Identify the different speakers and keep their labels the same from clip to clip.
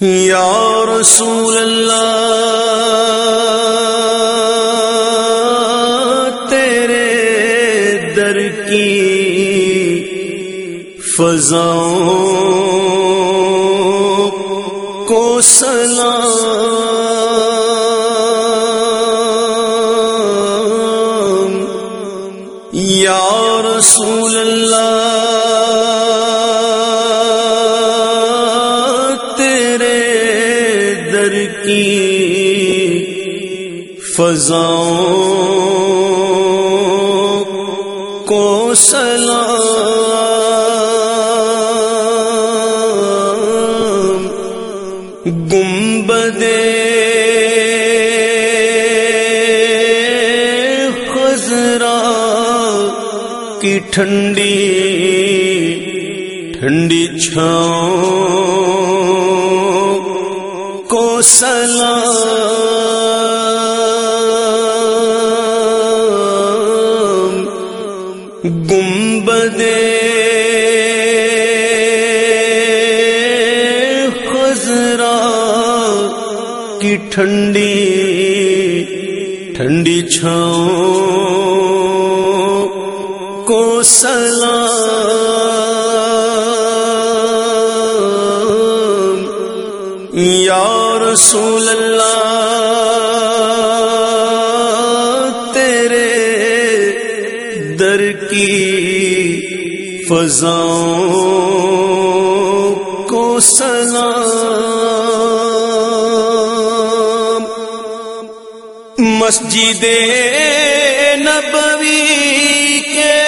Speaker 1: یا رسول اللہ تیرے در کی فضاؤں کو سلام کی فضاؤں کو سلام گنبدے خزرا کی ٹھنڈی ٹھنڈی چھاؤں سلام گنبدے خزرا کی ٹھنڈی ٹھنڈی چھاؤں کو سلام۔ یا رسول اللہ تیرے در کی فضاؤں کو سلام۔ مسجد نبوی کے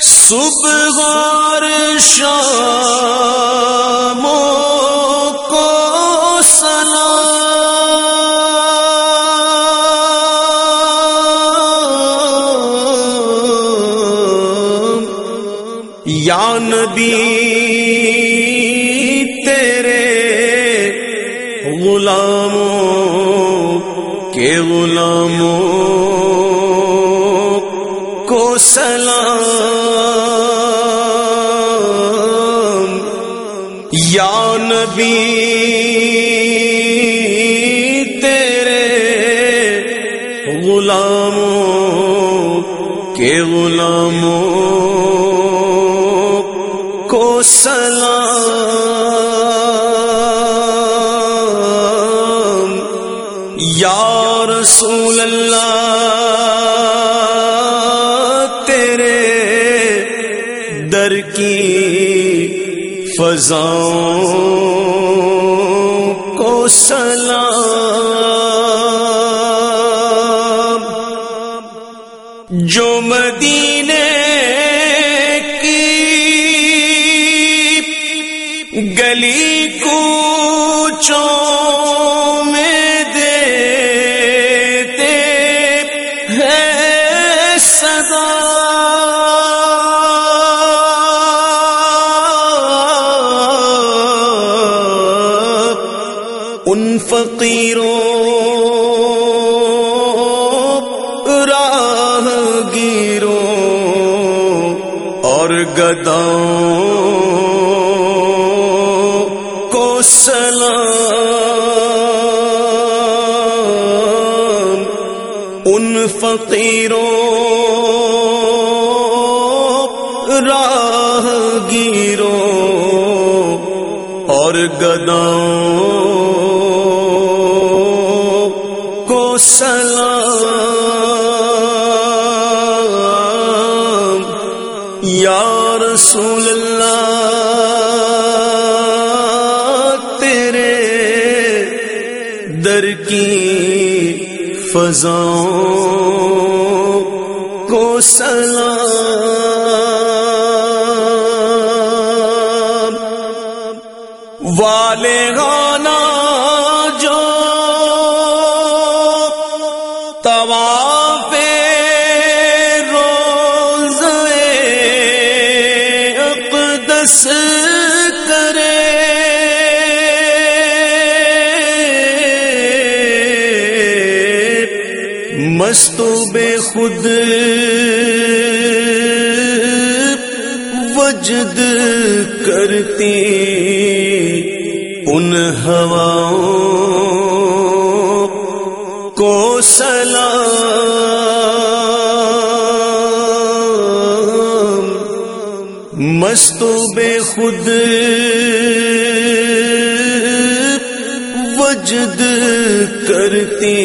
Speaker 1: صبح اور شاموں یا نبی تیرے غلاموں کے غلاموں کو سلام۔ یا نبی تیرے غلاموں کے غلاموں سلام۔ یا رسول اللہ تیرے در کی فضاؤں کو سلام۔ جو مدینے گلی کوچوں میں دیتے ہیں صدا۔ ان فقیروں راہ گیروں اور گداؤں ان فقیروں راہ گیروں اور گداؤں کو سلام۔ یا رسول اللہ تیرے در کی فضاؤں کو سلام مستو بے خود وجد کرتی ان ہواؤں کو سلام۔ مستو بے خود وجد کرتی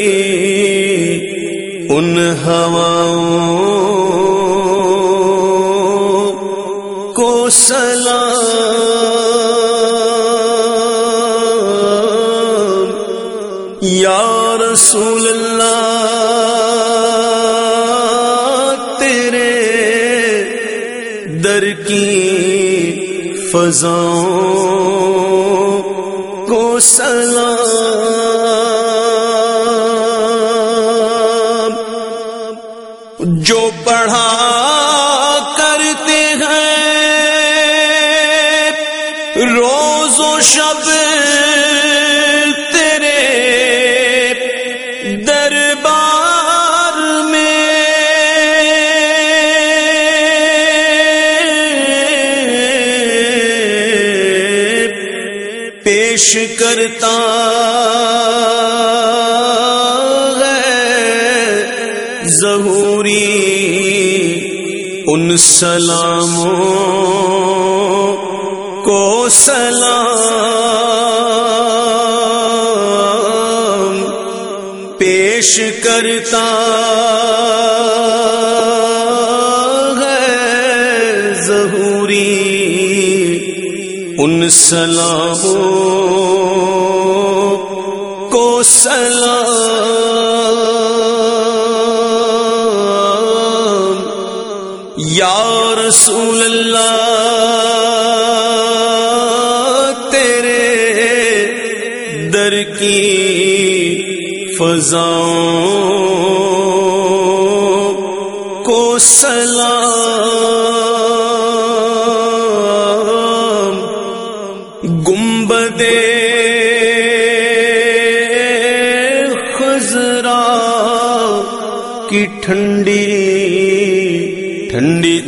Speaker 1: ان ہواؤں کو سلام۔ یا رسول اللہ تیرے در کی فضاؤں کو سلام۔ جو پڑھا کرتے ہیں۔ روز و شب تیرے دربار میں پیش کرتا ان سلاموں کو سلام پیش کرتا ہے ظہوری ان سلاموں کو سلام رسول اللہ تیرے در کی فضاؤں کو سلام گنبدے خزرا کی ٹھنڈی ٹھنڈی